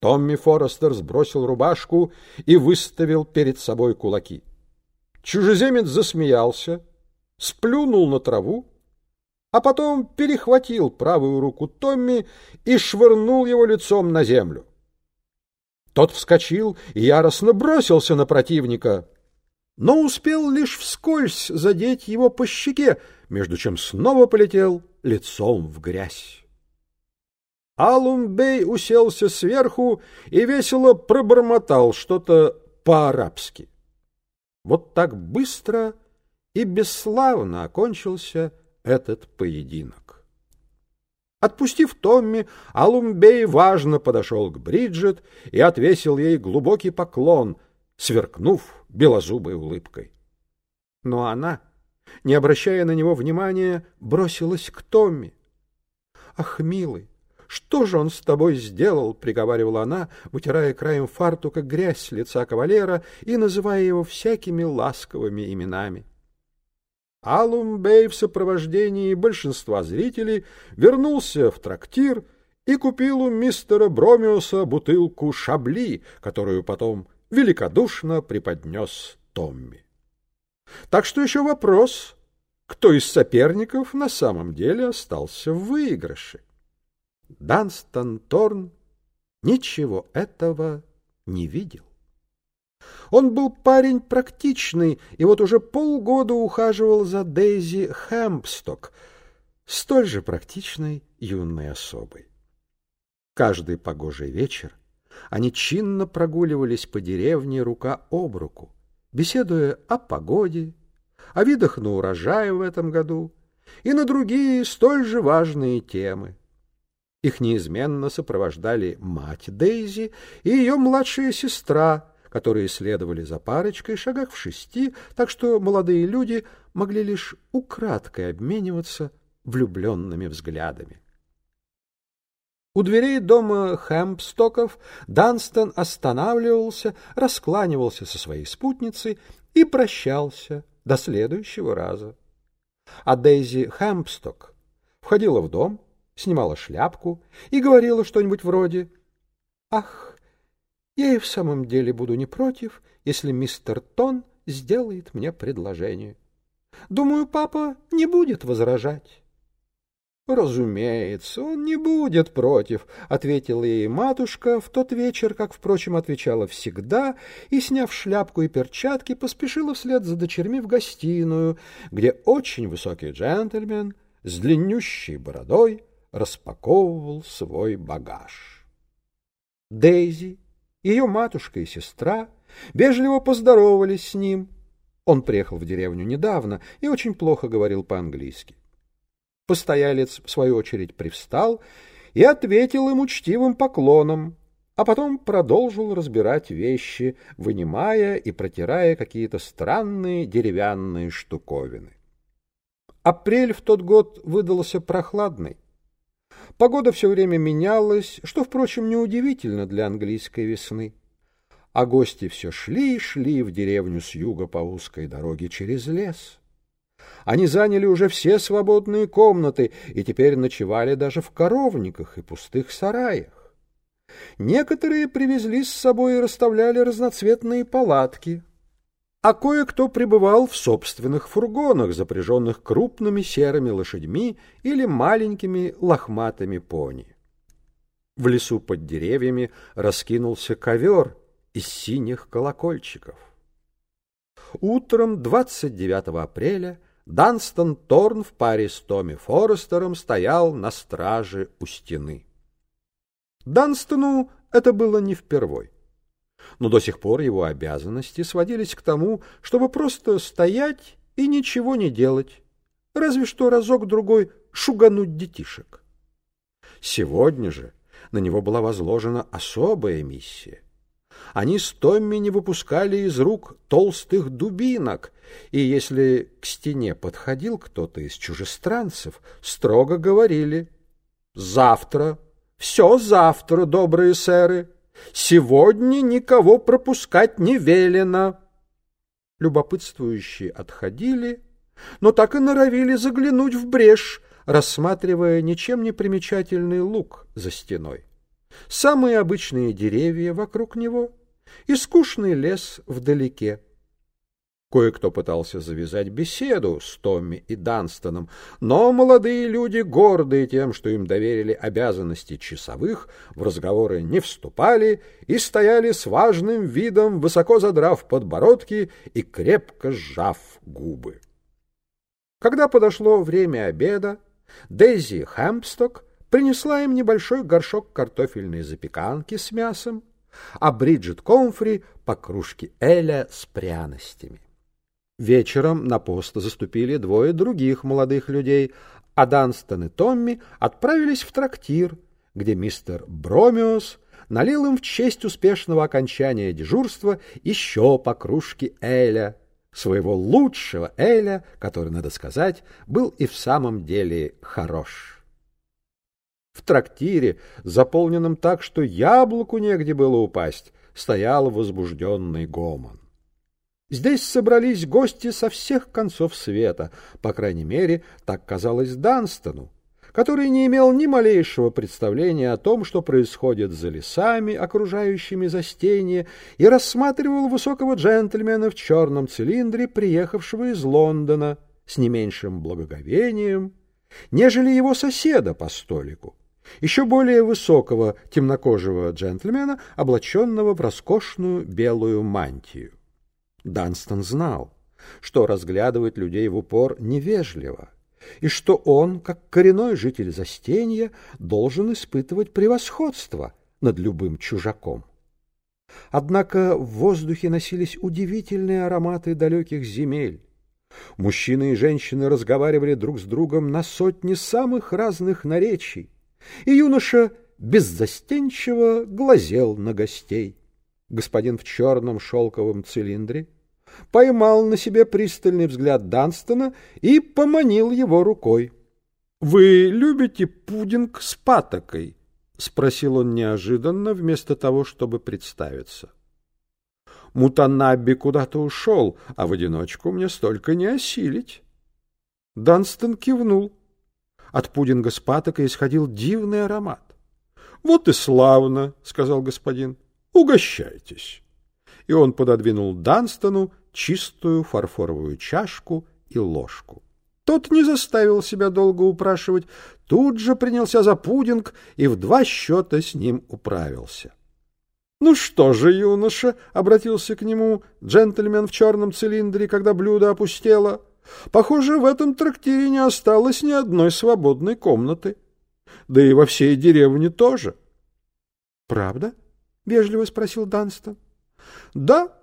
Томми Форестер сбросил рубашку и выставил перед собой кулаки. Чужеземец засмеялся, сплюнул на траву, а потом перехватил правую руку Томми и швырнул его лицом на землю. Тот вскочил и яростно бросился на противника, но успел лишь вскользь задеть его по щеке, между чем снова полетел лицом в грязь. Алумбей уселся сверху и весело пробормотал что-то по-арабски. Вот так быстро и бесславно окончился этот поединок. Отпустив Томми, Алумбей важно подошел к Бриджит и отвесил ей глубокий поклон, сверкнув белозубой улыбкой. Но она, не обращая на него внимания, бросилась к Томми. — Ах, милый, что же он с тобой сделал? — приговаривала она, вытирая краем фартука грязь с лица кавалера и называя его всякими ласковыми именами. — Алумбей в сопровождении большинства зрителей вернулся в трактир и купил у мистера Бромиуса бутылку шабли, которую потом великодушно преподнес Томми. Так что еще вопрос, кто из соперников на самом деле остался в выигрыше. Данстон Торн ничего этого не видел. Он был парень практичный, и вот уже полгода ухаживал за Дейзи Хэмпсток, столь же практичной юной особой. Каждый погожий вечер они чинно прогуливались по деревне рука об руку, беседуя о погоде, о видах на урожай в этом году и на другие столь же важные темы. Их неизменно сопровождали мать Дейзи и ее младшая сестра, которые следовали за парочкой шагах в шести, так что молодые люди могли лишь украдкой обмениваться влюбленными взглядами. У дверей дома Хэмпстоков Данстон останавливался, раскланивался со своей спутницей и прощался до следующего раза. А Дейзи Хэмпсток входила в дом, снимала шляпку и говорила что-нибудь вроде «Ах, я и в самом деле буду не против, если мистер Тон сделает мне предложение. Думаю, папа не будет возражать. «Разумеется, он не будет против», — ответила ей матушка в тот вечер, как, впрочем, отвечала всегда, и, сняв шляпку и перчатки, поспешила вслед за дочерьми в гостиную, где очень высокий джентльмен с длиннющей бородой распаковывал свой багаж. Дейзи ее матушка и сестра вежливо поздоровались с ним. Он приехал в деревню недавно и очень плохо говорил по-английски. Постоялец, в свою очередь, привстал и ответил им учтивым поклоном, а потом продолжил разбирать вещи, вынимая и протирая какие-то странные деревянные штуковины. Апрель в тот год выдался прохладный. Погода все время менялась, что, впрочем, неудивительно для английской весны. А гости все шли и шли в деревню с юга по узкой дороге через лес. Они заняли уже все свободные комнаты и теперь ночевали даже в коровниках и пустых сараях. Некоторые привезли с собой и расставляли разноцветные палатки — а кое-кто пребывал в собственных фургонах, запряженных крупными серыми лошадьми или маленькими лохматыми пони. В лесу под деревьями раскинулся ковер из синих колокольчиков. Утром 29 апреля Данстон Торн в паре с Томми Форестером стоял на страже у стены. Данстону это было не впервой но до сих пор его обязанности сводились к тому, чтобы просто стоять и ничего не делать, разве что разок-другой шугануть детишек. Сегодня же на него была возложена особая миссия. Они с Томми не выпускали из рук толстых дубинок, и если к стене подходил кто-то из чужестранцев, строго говорили «Завтра, все завтра, добрые сэры!» Сегодня никого пропускать не велено. Любопытствующие отходили, но так и норовили заглянуть в брешь, рассматривая ничем не примечательный лук за стеной. самые обычные деревья вокруг него и скучный лес вдалеке. Кое-кто пытался завязать беседу с Томми и Данстоном, но молодые люди, гордые тем, что им доверили обязанности часовых, в разговоры не вступали и стояли с важным видом, высоко задрав подбородки и крепко сжав губы. Когда подошло время обеда, Дейзи Хэмпсток принесла им небольшой горшок картофельной запеканки с мясом, а Бриджит Комфри — по кружке Эля с пряностями. Вечером на пост заступили двое других молодых людей, а Данстон и Томми отправились в трактир, где мистер Бромиус налил им в честь успешного окончания дежурства еще по кружке Эля, своего лучшего Эля, который, надо сказать, был и в самом деле хорош. В трактире, заполненном так, что яблоку негде было упасть, стоял возбужденный гомон. Здесь собрались гости со всех концов света, по крайней мере, так казалось Данстону, который не имел ни малейшего представления о том, что происходит за лесами, окружающими застенье, и рассматривал высокого джентльмена в черном цилиндре, приехавшего из Лондона, с не меньшим благоговением, нежели его соседа по столику, еще более высокого темнокожего джентльмена, облаченного в роскошную белую мантию. Данстон знал, что разглядывать людей в упор невежливо, и что он, как коренной житель Застенья, должен испытывать превосходство над любым чужаком. Однако в воздухе носились удивительные ароматы далеких земель. Мужчины и женщины разговаривали друг с другом на сотни самых разных наречий, и юноша беззастенчиво глазел на гостей. Господин в черном шелковом цилиндре поймал на себе пристальный взгляд Данстона и поманил его рукой. — Вы любите пудинг с патокой? — спросил он неожиданно, вместо того, чтобы представиться. Мутанаби куда-то ушел, а в одиночку мне столько не осилить. Данстон кивнул. От пудинга с патокой исходил дивный аромат. — Вот и славно, — сказал господин. — Угощайтесь и он пододвинул Данстону чистую фарфоровую чашку и ложку. Тот не заставил себя долго упрашивать, тут же принялся за пудинг и в два счета с ним управился. — Ну что же, юноша, — обратился к нему джентльмен в черном цилиндре, когда блюдо опустело, — похоже, в этом трактире не осталось ни одной свободной комнаты. Да и во всей деревне тоже. — Правда? — вежливо спросил Данстон. — Да,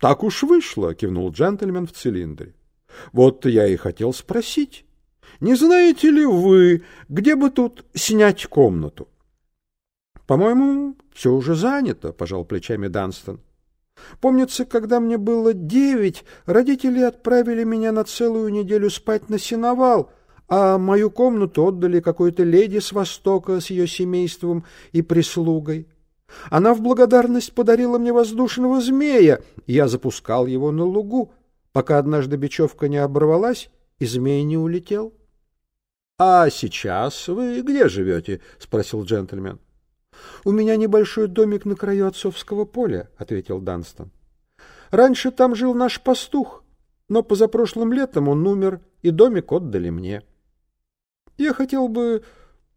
так уж вышло, — кивнул джентльмен в цилиндре. — Вот я и хотел спросить, не знаете ли вы, где бы тут снять комнату? — По-моему, все уже занято, — пожал плечами Данстон. Помнится, когда мне было девять, родители отправили меня на целую неделю спать на сеновал, а мою комнату отдали какой-то леди с Востока с ее семейством и прислугой. Она в благодарность подарила мне воздушного змея, я запускал его на лугу, пока однажды бечевка не оборвалась, и змей не улетел. — А сейчас вы где живете? — спросил джентльмен. — У меня небольшой домик на краю отцовского поля, — ответил Данстон. — Раньше там жил наш пастух, но позапрошлым летом он умер, и домик отдали мне. Я хотел бы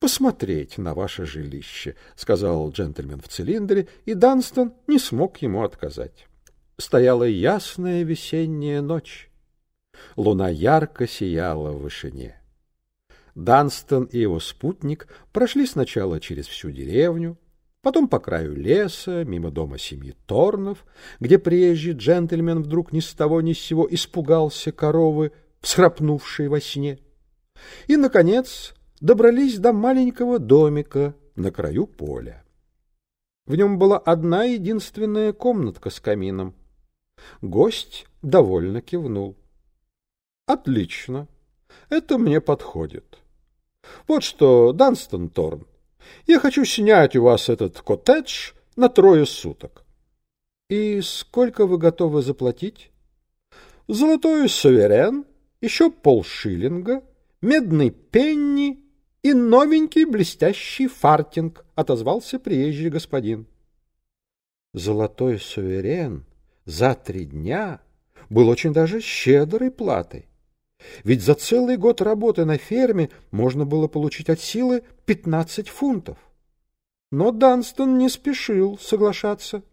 посмотреть на ваше жилище, — сказал джентльмен в цилиндре, и Данстон не смог ему отказать. Стояла ясная весенняя ночь. Луна ярко сияла в вышине. Данстон и его спутник прошли сначала через всю деревню, потом по краю леса, мимо дома семьи Торнов, где приезжий джентльмен вдруг ни с того ни с сего испугался коровы, всхрапнувшей во сне. И, наконец, добрались до маленького домика на краю поля. В нем была одна единственная комнатка с камином. Гость довольно кивнул. — Отлично. Это мне подходит. Вот что, Данстон Торн, я хочу снять у вас этот коттедж на трое суток. — И сколько вы готовы заплатить? — Золотой суверен, еще полшиллинга, медный пенни и новенький блестящий фартинг, — отозвался приезжий господин. Золотой суверен за три дня был очень даже щедрой платой. Ведь за целый год работы на ферме можно было получить от силы пятнадцать фунтов. Но Данстон не спешил соглашаться.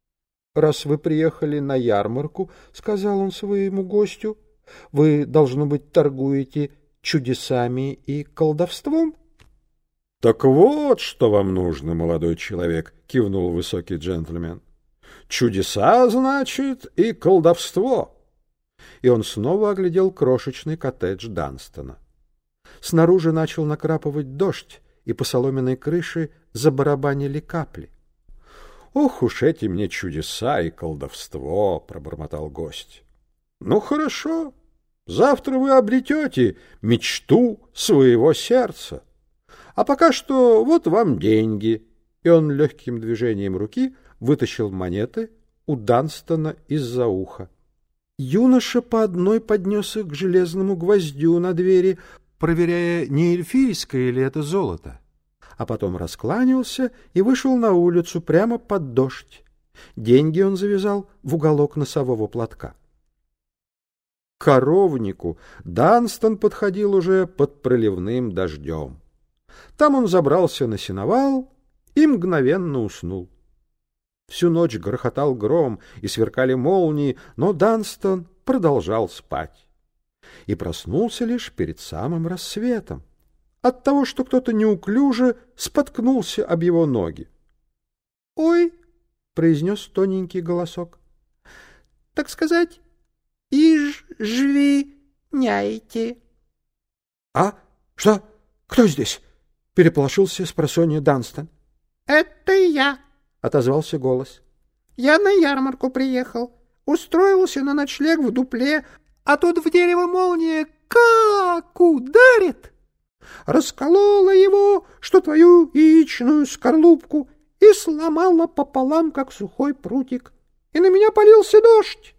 — Раз вы приехали на ярмарку, — сказал он своему гостю, — вы, должно быть, торгуете чудесами и колдовством? — Так вот, что вам нужно, молодой человек, — кивнул высокий джентльмен. — Чудеса, значит, и колдовство. И он снова оглядел крошечный коттедж Данстона. Снаружи начал накрапывать дождь, и по соломенной крыше забарабанили капли. — Ох уж эти мне чудеса и колдовство! — пробормотал гость. — Ну, хорошо. Завтра вы обретете мечту своего сердца. А пока что вот вам деньги. И он легким движением руки вытащил монеты у Данстона из-за уха. Юноша по одной поднес их к железному гвоздю на двери, проверяя, не эльфийское ли это золото. А потом раскланялся и вышел на улицу прямо под дождь. Деньги он завязал в уголок носового платка. Коровнику Данстон подходил уже под проливным дождем. Там он забрался на сеновал и мгновенно уснул. Всю ночь грохотал гром и сверкали молнии, но Данстон продолжал спать. И проснулся лишь перед самым рассветом от того, что кто-то неуклюже споткнулся об его ноги. «Ой!» — произнес тоненький голосок. «Так сказать, извиняйте». «А? Что? Кто здесь?» — переполошился с просонья Данстон. «Это я!» — отозвался голос. «Я на ярмарку приехал, устроился на ночлег в дупле, а тут в дерево молния как ударит!» расколола его, что твою яичную скорлупку, и сломала пополам, как сухой прутик. И на меня полился дождь.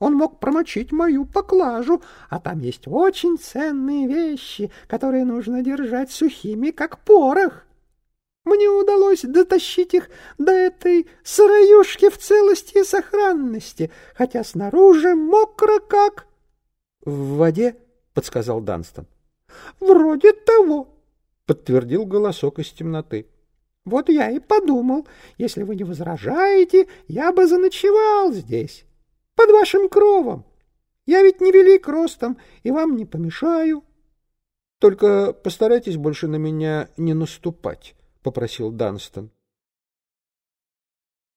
Он мог промочить мою поклажу, а там есть очень ценные вещи, которые нужно держать сухими, как порох. Мне удалось дотащить их до этой сыроюшки в целости и сохранности, хотя снаружи мокро как... — В воде, — подсказал Данстон. — Вроде того, — подтвердил голосок из темноты. — Вот я и подумал, если вы не возражаете, я бы заночевал здесь, под вашим кровом. Я ведь не велик ростом и вам не помешаю. — Только постарайтесь больше на меня не наступать, — попросил Данстон.